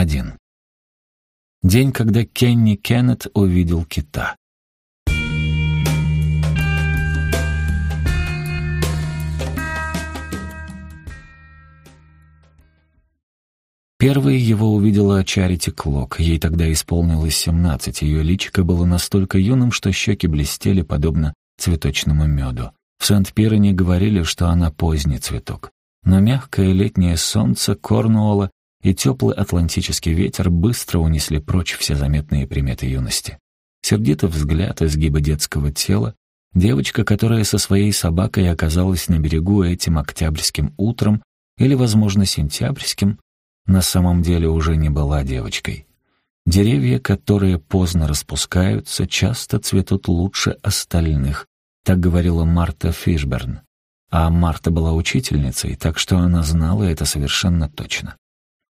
Один. День, когда Кенни Кеннет увидел кита. Первой его увидела Чарити Клок. Ей тогда исполнилось семнадцать. Ее личико было настолько юным, что щеки блестели, подобно цветочному меду. В Сент-Пирене говорили, что она поздний цветок. Но мягкое летнее солнце Корнуолла и теплый атлантический ветер быстро унесли прочь все заметные приметы юности. Сердитый взгляд, изгибы детского тела, девочка, которая со своей собакой оказалась на берегу этим октябрьским утром или, возможно, сентябрьским, на самом деле уже не была девочкой. Деревья, которые поздно распускаются, часто цветут лучше остальных, так говорила Марта Фишберн. А Марта была учительницей, так что она знала это совершенно точно.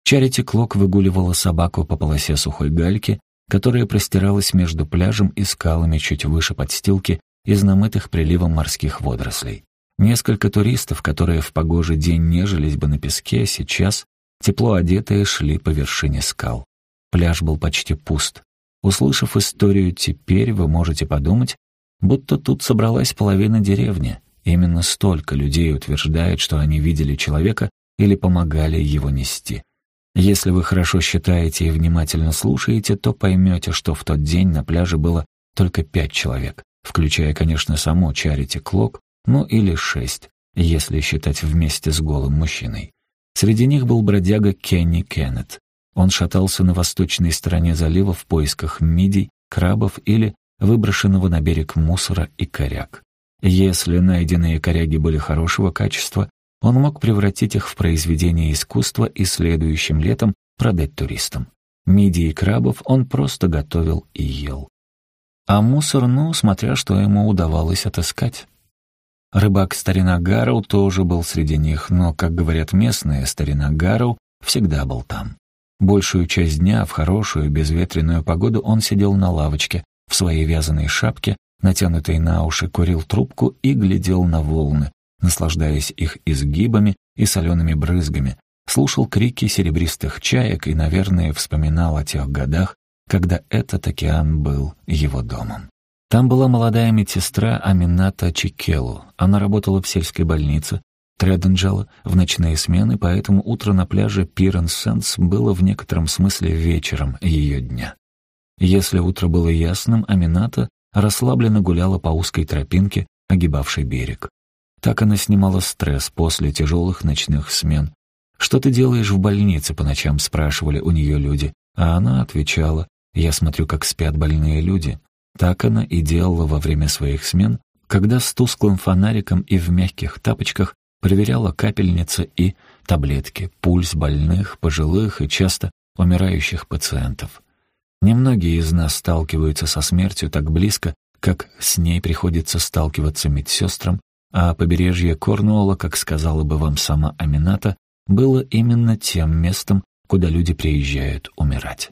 Чарити Клок выгуливала собаку по полосе сухой гальки, которая простиралась между пляжем и скалами чуть выше подстилки из намытых приливом морских водорослей. Несколько туристов, которые в погожий день нежились бы на песке, сейчас Тепло одетые шли по вершине скал. Пляж был почти пуст. Услышав историю теперь, вы можете подумать, будто тут собралась половина деревни. Именно столько людей утверждает, что они видели человека или помогали его нести. Если вы хорошо считаете и внимательно слушаете, то поймете, что в тот день на пляже было только пять человек, включая, конечно, саму Чарити Клок, ну или шесть, если считать вместе с голым мужчиной. Среди них был бродяга Кенни Кеннет. Он шатался на восточной стороне залива в поисках мидий, крабов или выброшенного на берег мусора и коряг. Если найденные коряги были хорошего качества, он мог превратить их в произведение искусства и следующим летом продать туристам. Мидии и крабов он просто готовил и ел. А мусор, ну, смотря что ему удавалось отыскать. Рыбак старина Гарроу тоже был среди них, но, как говорят местные, старина Гарроу всегда был там. Большую часть дня в хорошую безветренную погоду он сидел на лавочке в своей вязаной шапке, натянутой на уши, курил трубку и глядел на волны, наслаждаясь их изгибами и солеными брызгами, слушал крики серебристых чаек и, наверное, вспоминал о тех годах, когда этот океан был его домом. Там была молодая медсестра Амината Чикелу. Она работала в сельской больнице Треденджела в ночные смены, поэтому утро на пляже Пирен-Сенс было в некотором смысле вечером ее дня. Если утро было ясным, Амината расслабленно гуляла по узкой тропинке, огибавшей берег. Так она снимала стресс после тяжелых ночных смен. «Что ты делаешь в больнице?» — по ночам спрашивали у нее люди. А она отвечала, «Я смотрю, как спят больные люди. Так она и делала во время своих смен, когда с тусклым фонариком и в мягких тапочках проверяла капельницы и таблетки, пульс больных, пожилых и часто умирающих пациентов. Немногие из нас сталкиваются со смертью так близко, как с ней приходится сталкиваться медсестрам, а побережье Корнуолла, как сказала бы вам сама Амината, было именно тем местом, куда люди приезжают умирать.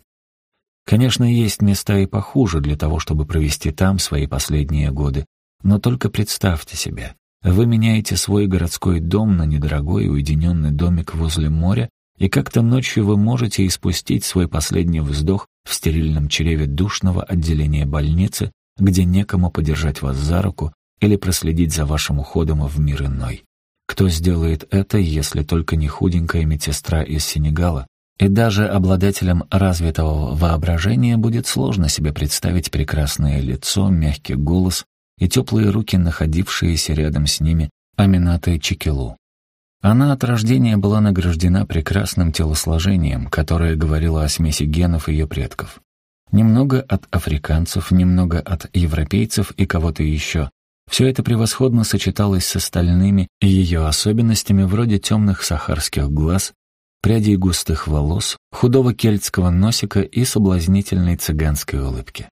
Конечно, есть места и похуже для того, чтобы провести там свои последние годы. Но только представьте себе, вы меняете свой городской дом на недорогой уединенный домик возле моря, и как-то ночью вы можете испустить свой последний вздох в стерильном чреве душного отделения больницы, где некому подержать вас за руку или проследить за вашим уходом в мир иной. Кто сделает это, если только не худенькая медсестра из Сенегала, и даже обладателям развитого воображения будет сложно себе представить прекрасное лицо, мягкий голос и теплые руки, находившиеся рядом с ними, Аминатой Чикилу. Она от рождения была награждена прекрасным телосложением, которое говорило о смеси генов ее предков. Немного от африканцев, немного от европейцев и кого-то еще. Все это превосходно сочеталось с остальными ее особенностями вроде темных сахарских глаз, прядей густых волос, худого кельтского носика и соблазнительной цыганской улыбки.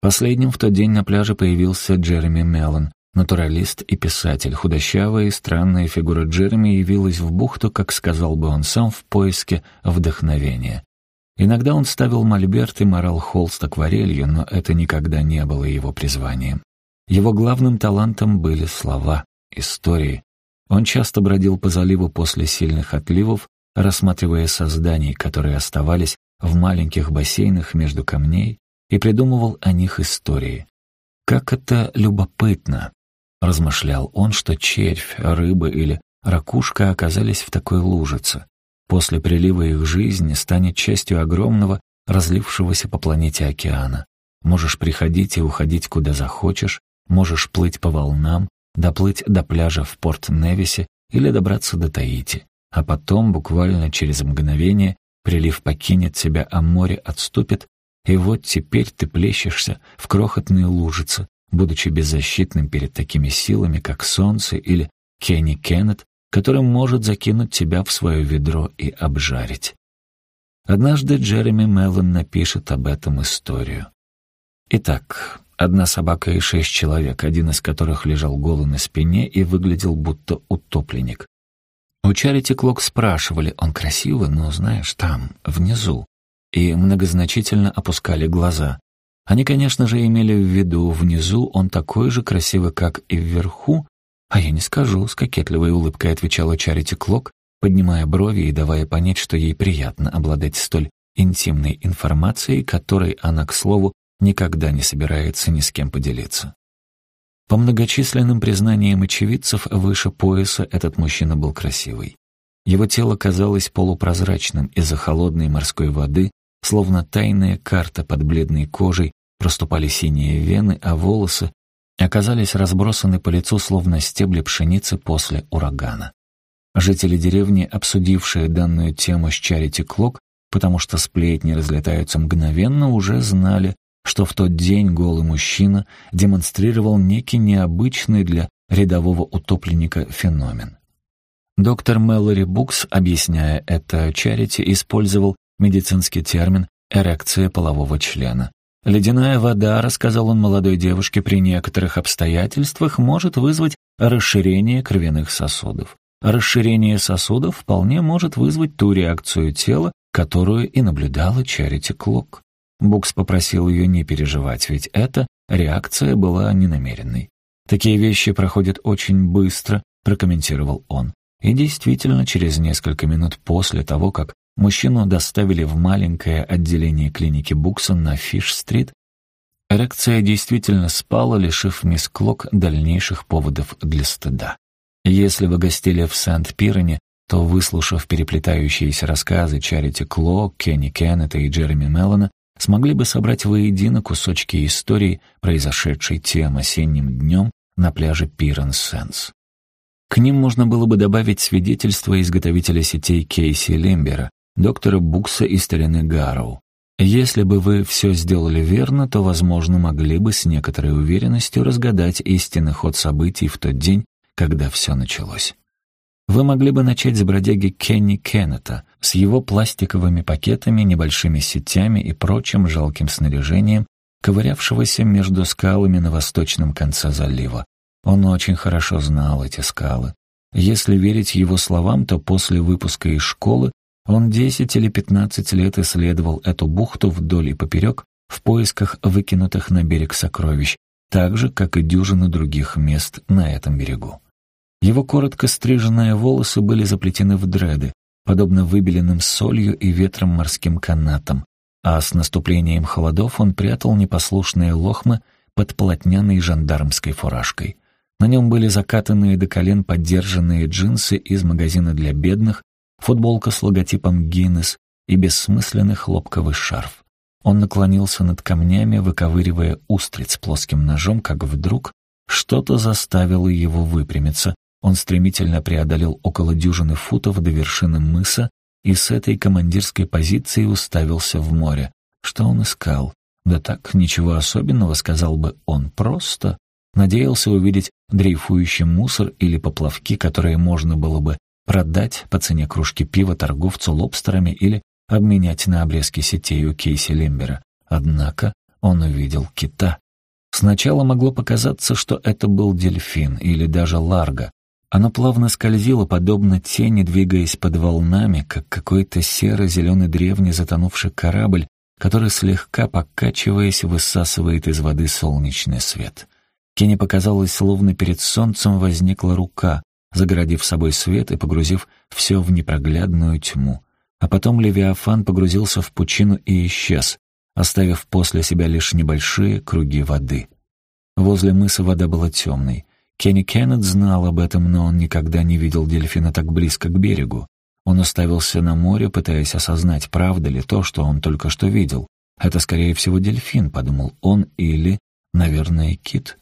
Последним в тот день на пляже появился Джереми Меллон, натуралист и писатель. Худощавая и странная фигура Джереми явилась в бухту, как сказал бы он сам, в поиске вдохновения. Иногда он ставил мольберт и морал холст акварелью, но это никогда не было его призванием. Его главным талантом были слова, истории. Он часто бродил по заливу после сильных отливов, рассматривая созданий, которые оставались в маленьких бассейнах между камней, и придумывал о них истории. «Как это любопытно!» — размышлял он, что червь, рыба или ракушка оказались в такой лужице. После прилива их жизни станет частью огромного, разлившегося по планете океана. Можешь приходить и уходить куда захочешь, можешь плыть по волнам, доплыть до пляжа в Порт-Невисе или добраться до Таити. А потом, буквально через мгновение, прилив покинет тебя, а море отступит, и вот теперь ты плещешься в крохотные лужицы, будучи беззащитным перед такими силами, как солнце или Кенни Кеннет, который может закинуть тебя в свое ведро и обжарить. Однажды Джереми Меллон напишет об этом историю. Итак, одна собака и шесть человек, один из которых лежал голый на спине и выглядел будто утопленник. У Чарити Клок спрашивали, он красивый, но, знаешь, там, внизу, и многозначительно опускали глаза. Они, конечно же, имели в виду, внизу он такой же красивый, как и вверху, а я не скажу, с кокетливой улыбкой отвечала Чарити Клок, поднимая брови и давая понять, что ей приятно обладать столь интимной информацией, которой она, к слову, никогда не собирается ни с кем поделиться. По многочисленным признаниям очевидцев, выше пояса этот мужчина был красивый. Его тело казалось полупрозрачным из-за холодной морской воды, словно тайная карта под бледной кожей, проступали синие вены, а волосы оказались разбросаны по лицу, словно стебли пшеницы после урагана. Жители деревни, обсудившие данную тему с Чарити Клок, потому что сплетни разлетаются мгновенно, уже знали, что в тот день голый мужчина демонстрировал некий необычный для рядового утопленника феномен. Доктор Мэлори Букс, объясняя это Чарити, использовал медицинский термин «эрекция полового члена». «Ледяная вода», — рассказал он молодой девушке, при некоторых обстоятельствах может вызвать расширение кровяных сосудов. Расширение сосудов вполне может вызвать ту реакцию тела, которую и наблюдала Чарити Клок. Букс попросил ее не переживать, ведь эта реакция была ненамеренной. «Такие вещи проходят очень быстро», — прокомментировал он. И действительно, через несколько минут после того, как мужчину доставили в маленькое отделение клиники Букса на Фиш-стрит, эрекция действительно спала, лишив мисс Клок дальнейших поводов для стыда. Если вы гостили в Сент-Пирене, то, выслушав переплетающиеся рассказы Чарити Клок, Кенни Кеннета и Джереми Меллона, смогли бы собрать воедино кусочки истории, произошедшей тем осенним днем на пляже Пирен-Сенс. К ним можно было бы добавить свидетельства изготовителя сетей Кейси Лембера, доктора Букса и старины Гарроу. Если бы вы все сделали верно, то, возможно, могли бы с некоторой уверенностью разгадать истинный ход событий в тот день, когда все началось. Вы могли бы начать с бродяги Кенни Кеннета, с его пластиковыми пакетами, небольшими сетями и прочим жалким снаряжением, ковырявшегося между скалами на восточном конце залива. Он очень хорошо знал эти скалы. Если верить его словам, то после выпуска из школы он 10 или 15 лет исследовал эту бухту вдоль и поперек в поисках выкинутых на берег сокровищ, так же, как и дюжины других мест на этом берегу. Его коротко стриженные волосы были заплетены в дреды, подобно выбеленным солью и ветром морским канатам, а с наступлением холодов он прятал непослушные лохмы под полотняной жандармской фуражкой. На нем были закатанные до колен поддержанные джинсы из магазина для бедных, футболка с логотипом «Гиннес» и бессмысленный хлопковый шарф. Он наклонился над камнями, выковыривая устриц плоским ножом, как вдруг что-то заставило его выпрямиться. Он стремительно преодолел около дюжины футов до вершины мыса и с этой командирской позиции уставился в море. Что он искал? Да так, ничего особенного, сказал бы он, просто надеялся увидеть дрейфующий мусор или поплавки, которые можно было бы продать по цене кружки пива торговцу лобстерами или обменять на обрезки сетей у Кейси Лембера. Однако он увидел кита. Сначала могло показаться, что это был дельфин или даже ларго. Оно плавно скользило, подобно тени, двигаясь под волнами, как какой-то серо-зеленый древний затонувший корабль, который, слегка покачиваясь, высасывает из воды солнечный свет. Кене показалось, словно перед солнцем возникла рука, загородив собой свет и погрузив все в непроглядную тьму. А потом Левиафан погрузился в пучину и исчез, оставив после себя лишь небольшие круги воды. Возле мыса вода была темной. Кенни Кеннет знал об этом, но он никогда не видел дельфина так близко к берегу. Он уставился на море, пытаясь осознать, правда ли то, что он только что видел. «Это, скорее всего, дельфин», — подумал он, или, наверное, кит.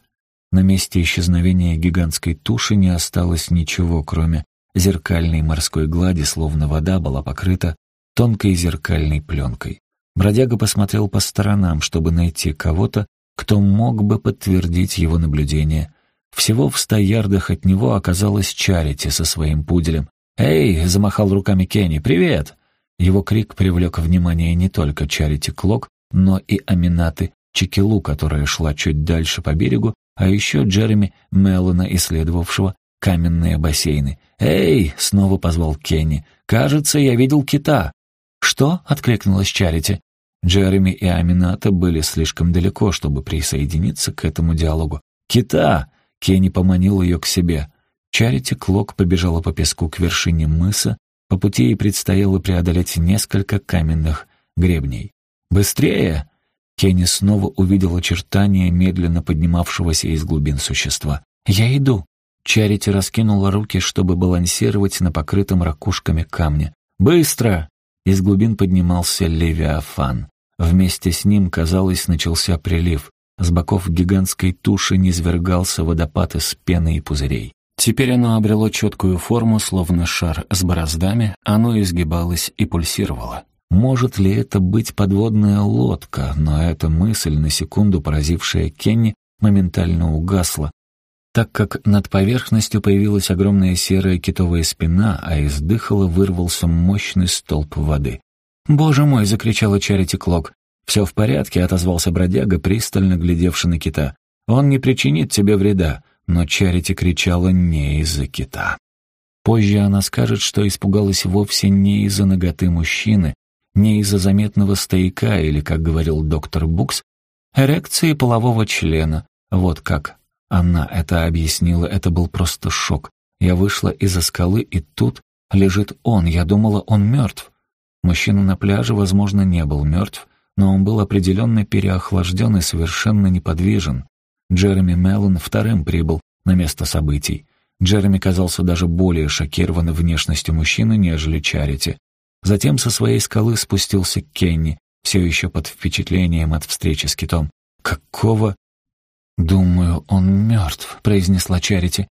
На месте исчезновения гигантской туши не осталось ничего, кроме зеркальной морской глади, словно вода была покрыта тонкой зеркальной пленкой. Бродяга посмотрел по сторонам, чтобы найти кого-то, кто мог бы подтвердить его наблюдение. Всего в ста ярдах от него оказалась Чарити со своим пуделем. «Эй!» — замахал руками Кенни. «Привет!» Его крик привлек внимание не только Чарити Клок, но и Аминаты Чекилу, которая шла чуть дальше по берегу, а еще Джереми Меллона, исследовавшего каменные бассейны. «Эй!» — снова позвал Кенни. «Кажется, я видел кита». «Что?» — откликнулась Чарити. Джереми и Амината были слишком далеко, чтобы присоединиться к этому диалогу. «Кита!» — Кенни поманил ее к себе. Чарити Клок побежала по песку к вершине мыса, по пути ей предстояло преодолеть несколько каменных гребней. «Быстрее!» Кенни снова увидел очертания медленно поднимавшегося из глубин существа. «Я иду!» Чарити раскинула руки, чтобы балансировать на покрытом ракушками камне. «Быстро!» Из глубин поднимался Левиафан. Вместе с ним, казалось, начался прилив. С боков гигантской туши низвергался водопад из пены и пузырей. Теперь оно обрело четкую форму, словно шар с бороздами, оно изгибалось и пульсировало. Может ли это быть подводная лодка, но эта мысль, на секунду поразившая Кенни, моментально угасла, так как над поверхностью появилась огромная серая китовая спина, а из дыхала вырвался мощный столб воды. «Боже мой!» — закричала Чарити Клок. «Все в порядке», — отозвался бродяга, пристально глядевший на кита. «Он не причинит тебе вреда». Но Чарити кричала не из-за кита. Позже она скажет, что испугалась вовсе не из-за ноготы мужчины, не из-за заметного стояка или, как говорил доктор Букс, эрекции полового члена. Вот как она это объяснила, это был просто шок. Я вышла из-за скалы, и тут лежит он. Я думала, он мертв. Мужчина на пляже, возможно, не был мертв, но он был определенно переохлажден и совершенно неподвижен. Джереми Меллон вторым прибыл на место событий. Джереми казался даже более шокирован внешностью мужчины, нежели Чарити. Затем со своей скалы спустился Кенни, все еще под впечатлением от встречи с китом. «Какого?» «Думаю, он мертв», — произнесла Чарити.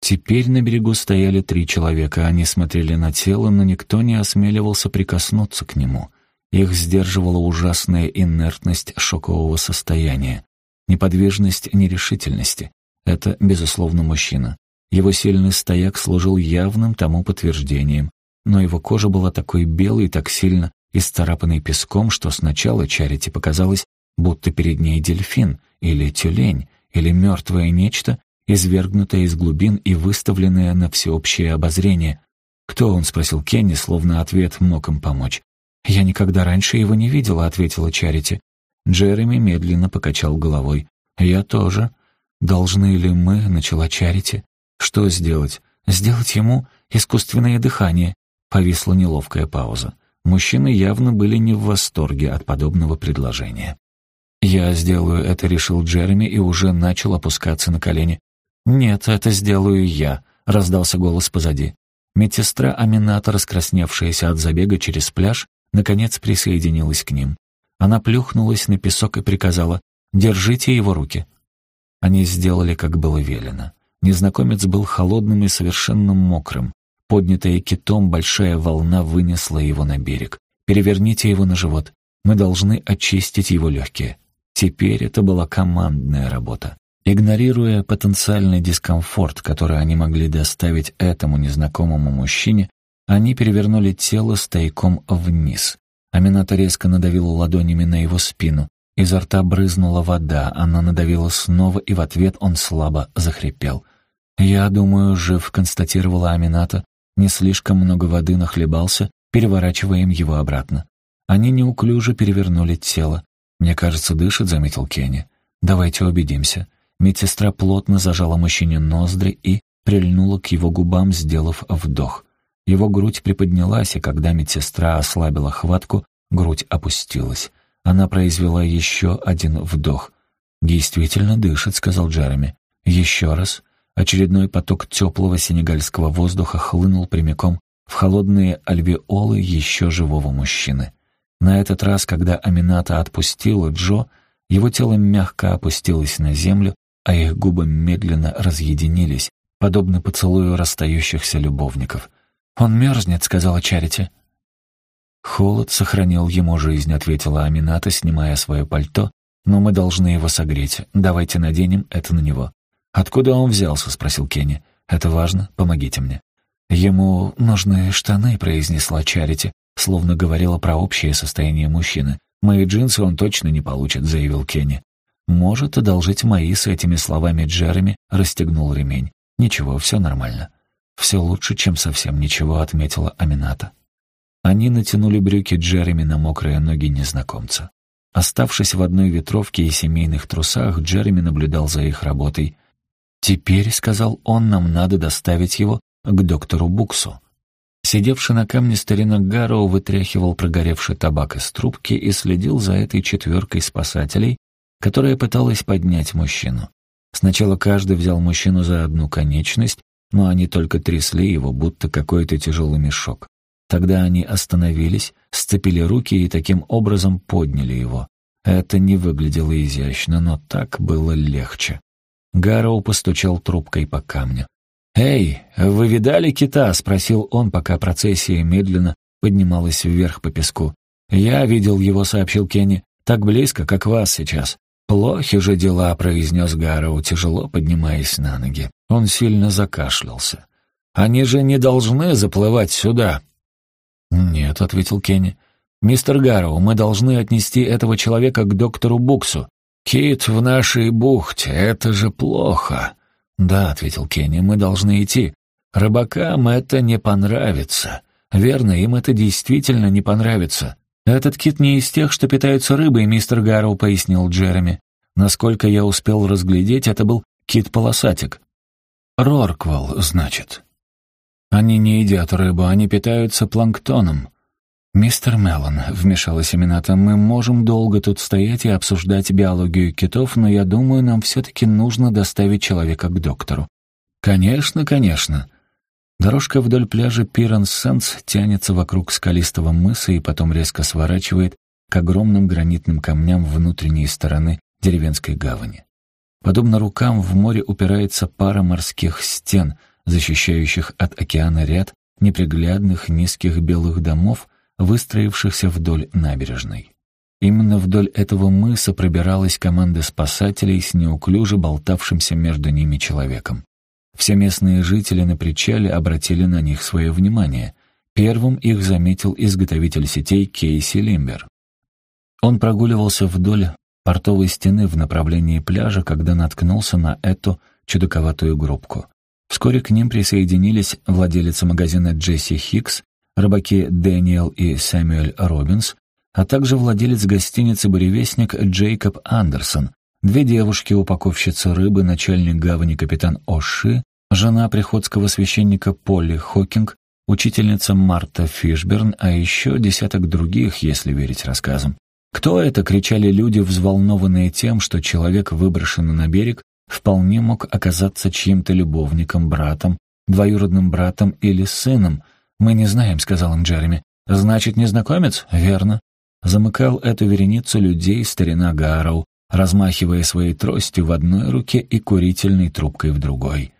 Теперь на берегу стояли три человека. Они смотрели на тело, но никто не осмеливался прикоснуться к нему. Их сдерживала ужасная инертность шокового состояния неподвижность нерешительности. Это, безусловно, мужчина. Его сильный стояк служил явным тому подтверждением, но его кожа была такой белой и так сильно исцарапанной песком, что сначала Чарити показалось, будто перед ней дельфин или тюлень, или мертвое нечто, извергнутое из глубин и выставленное на всеобщее обозрение. «Кто он?» — спросил Кенни, словно ответ мог им помочь. «Я никогда раньше его не видела», — ответила Чарити. Джереми медленно покачал головой. «Я тоже. Должны ли мы, — начала Чарити, — что сделать? Сделать ему искусственное дыхание?» Повисла неловкая пауза. Мужчины явно были не в восторге от подобного предложения. «Я сделаю это», — решил Джереми и уже начал опускаться на колени. «Нет, это сделаю я», — раздался голос позади. Медсестра Амината, раскрасневшаяся от забега через пляж, наконец присоединилась к ним. Она плюхнулась на песок и приказала «Держите его руки». Они сделали, как было велено. Незнакомец был холодным и совершенно мокрым. Поднятая китом, большая волна вынесла его на берег. «Переверните его на живот. Мы должны очистить его легкие». Теперь это была командная работа. Игнорируя потенциальный дискомфорт, который они могли доставить этому незнакомому мужчине, они перевернули тело стояком вниз. Амината резко надавила ладонями на его спину. Изо рта брызнула вода, она надавила снова, и в ответ он слабо захрипел. «Я думаю, жив», — констатировала Амината. Не слишком много воды нахлебался, переворачиваем его обратно. Они неуклюже перевернули тело. «Мне кажется, дышит», — заметил Кенни. «Давайте убедимся». Медсестра плотно зажала мужчине ноздри и прильнула к его губам, сделав вдох. Его грудь приподнялась, и когда медсестра ослабила хватку, грудь опустилась. Она произвела еще один вдох. «Действительно дышит», — сказал Джереми. «Еще раз». Очередной поток теплого сенегальского воздуха хлынул прямиком в холодные альвеолы еще живого мужчины. На этот раз, когда Амината отпустила Джо, его тело мягко опустилось на землю, а их губы медленно разъединились, подобно поцелую расстающихся любовников. «Он мерзнет», — сказала Чарити. «Холод сохранил ему жизнь», — ответила Амината, снимая свое пальто. «Но мы должны его согреть. Давайте наденем это на него». «Откуда он взялся?» — спросил Кенни. «Это важно. Помогите мне». «Ему нужны штаны», — произнесла Чарити, словно говорила про общее состояние мужчины. «Мои джинсы он точно не получит», — заявил Кенни. «Может одолжить мои с этими словами Джереми», — расстегнул ремень. «Ничего, все нормально». «Все лучше, чем совсем ничего», — отметила Амината. Они натянули брюки Джереми на мокрые ноги незнакомца. Оставшись в одной ветровке и семейных трусах, Джереми наблюдал за их работой. «Теперь», — сказал он, — «нам надо доставить его к доктору Буксу». Сидевший на камне старина Гарроу вытряхивал прогоревший табак из трубки и следил за этой четверкой спасателей, которая пыталась поднять мужчину. Сначала каждый взял мужчину за одну конечность, но они только трясли его, будто какой-то тяжелый мешок. Тогда они остановились, сцепили руки и таким образом подняли его. Это не выглядело изящно, но так было легче. Гарроу постучал трубкой по камню. «Эй, вы видали кита?» — спросил он, пока процессия медленно поднималась вверх по песку. «Я видел его», — сообщил Кенни. «Так близко, как вас сейчас». «Плохи же дела», — произнес Гарроу, тяжело поднимаясь на ноги. Он сильно закашлялся. «Они же не должны заплывать сюда». «Нет», — ответил Кенни. «Мистер Гарроу, мы должны отнести этого человека к доктору Буксу. Кит в нашей бухте, это же плохо». «Да», — ответил Кенни, — «мы должны идти. Рыбакам это не понравится. Верно, им это действительно не понравится. Этот кит не из тех, что питаются рыбой, мистер Гарроу пояснил Джереми. Насколько я успел разглядеть, это был кит-полосатик. Рорквал, значит. Они не едят рыбу, они питаются планктоном. «Мистер Меллон», — вмешалась Эмината, — «мы можем долго тут стоять и обсуждать биологию китов, но я думаю, нам все-таки нужно доставить человека к доктору». «Конечно, конечно». Дорожка вдоль пляжа Пиранс-Сенс тянется вокруг скалистого мыса и потом резко сворачивает к огромным гранитным камням внутренней стороны деревенской гавани. Подобно рукам в море упирается пара морских стен, защищающих от океана ряд неприглядных низких белых домов, выстроившихся вдоль набережной. Именно вдоль этого мыса пробиралась команда спасателей с неуклюже болтавшимся между ними человеком. Все местные жители на причале обратили на них свое внимание. Первым их заметил изготовитель сетей Кейси Лимбер. Он прогуливался вдоль портовой стены в направлении пляжа, когда наткнулся на эту чудаковатую группку. Вскоре к ним присоединились владелица магазина Джесси Хикс рыбаки Дэниел и Сэмюэль Робинс, а также владелец гостиницы «Буревестник» Джейкоб Андерсон, две девушки-упаковщицы рыбы, начальник гавани капитан Оши, жена приходского священника Полли Хокинг, учительница Марта Фишберн, а еще десяток других, если верить рассказам. Кто это, кричали люди, взволнованные тем, что человек, выброшенный на берег, вполне мог оказаться чьим-то любовником, братом, двоюродным братом или сыном — «Мы не знаем», — сказал им Джереми. «Значит, незнакомец?» «Верно». Замыкал эту вереницу людей старина Гарроу, размахивая своей тростью в одной руке и курительной трубкой в другой.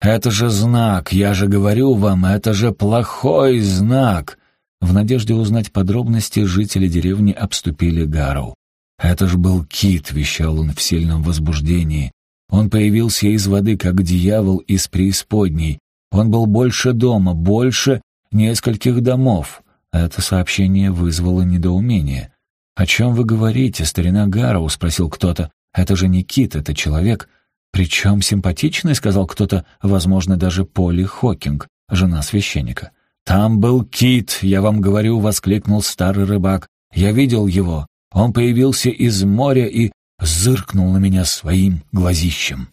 «Это же знак! Я же говорю вам, это же плохой знак!» В надежде узнать подробности, жители деревни обступили Гарроу. «Это ж был кит», — вещал он в сильном возбуждении. Он появился из воды, как дьявол из преисподней. Он был больше дома, больше нескольких домов. Это сообщение вызвало недоумение. «О чем вы говорите, старина Гарроу?» — спросил кто-то. «Это же не кит, это человек». «Причем симпатичный?» — сказал кто-то, возможно, даже Полли Хокинг, жена священника. «Там был кит, я вам говорю», — воскликнул старый рыбак. «Я видел его. Он появился из моря и зыркнул на меня своим глазищем».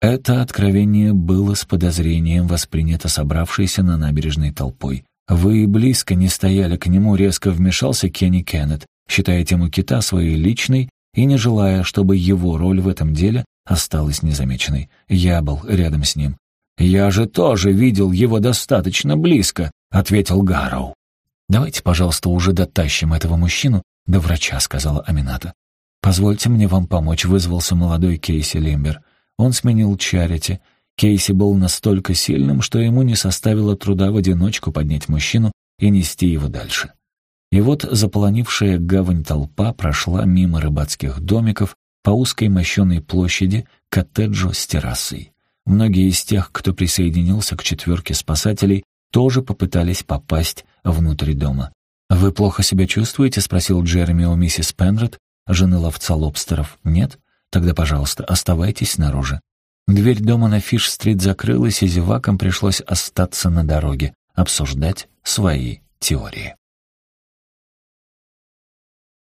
Это откровение было с подозрением воспринято собравшейся на набережной толпой. «Вы близко не стояли к нему», — резко вмешался Кенни Кеннет, считая тему кита своей личной и не желая, чтобы его роль в этом деле осталась незамеченной. Я был рядом с ним. «Я же тоже видел его достаточно близко», — ответил Гарроу. «Давайте, пожалуйста, уже дотащим этого мужчину до врача», — сказала Амината. «Позвольте мне вам помочь», — вызвался молодой Кейси Лимбер. Он сменил Чарити. Кейси был настолько сильным, что ему не составило труда в одиночку поднять мужчину и нести его дальше. И вот заполонившая гавань толпа прошла мимо рыбацких домиков по узкой мощеной площади коттеджу с террасой. Многие из тех, кто присоединился к четверке спасателей, тоже попытались попасть внутрь дома. «Вы плохо себя чувствуете?» — спросил Джереми у миссис Пенрод, жены ловца лобстеров. «Нет? Тогда, пожалуйста, оставайтесь снаружи». Дверь дома на Фиш-стрит закрылась, и зевакам пришлось остаться на дороге, обсуждать свои теории.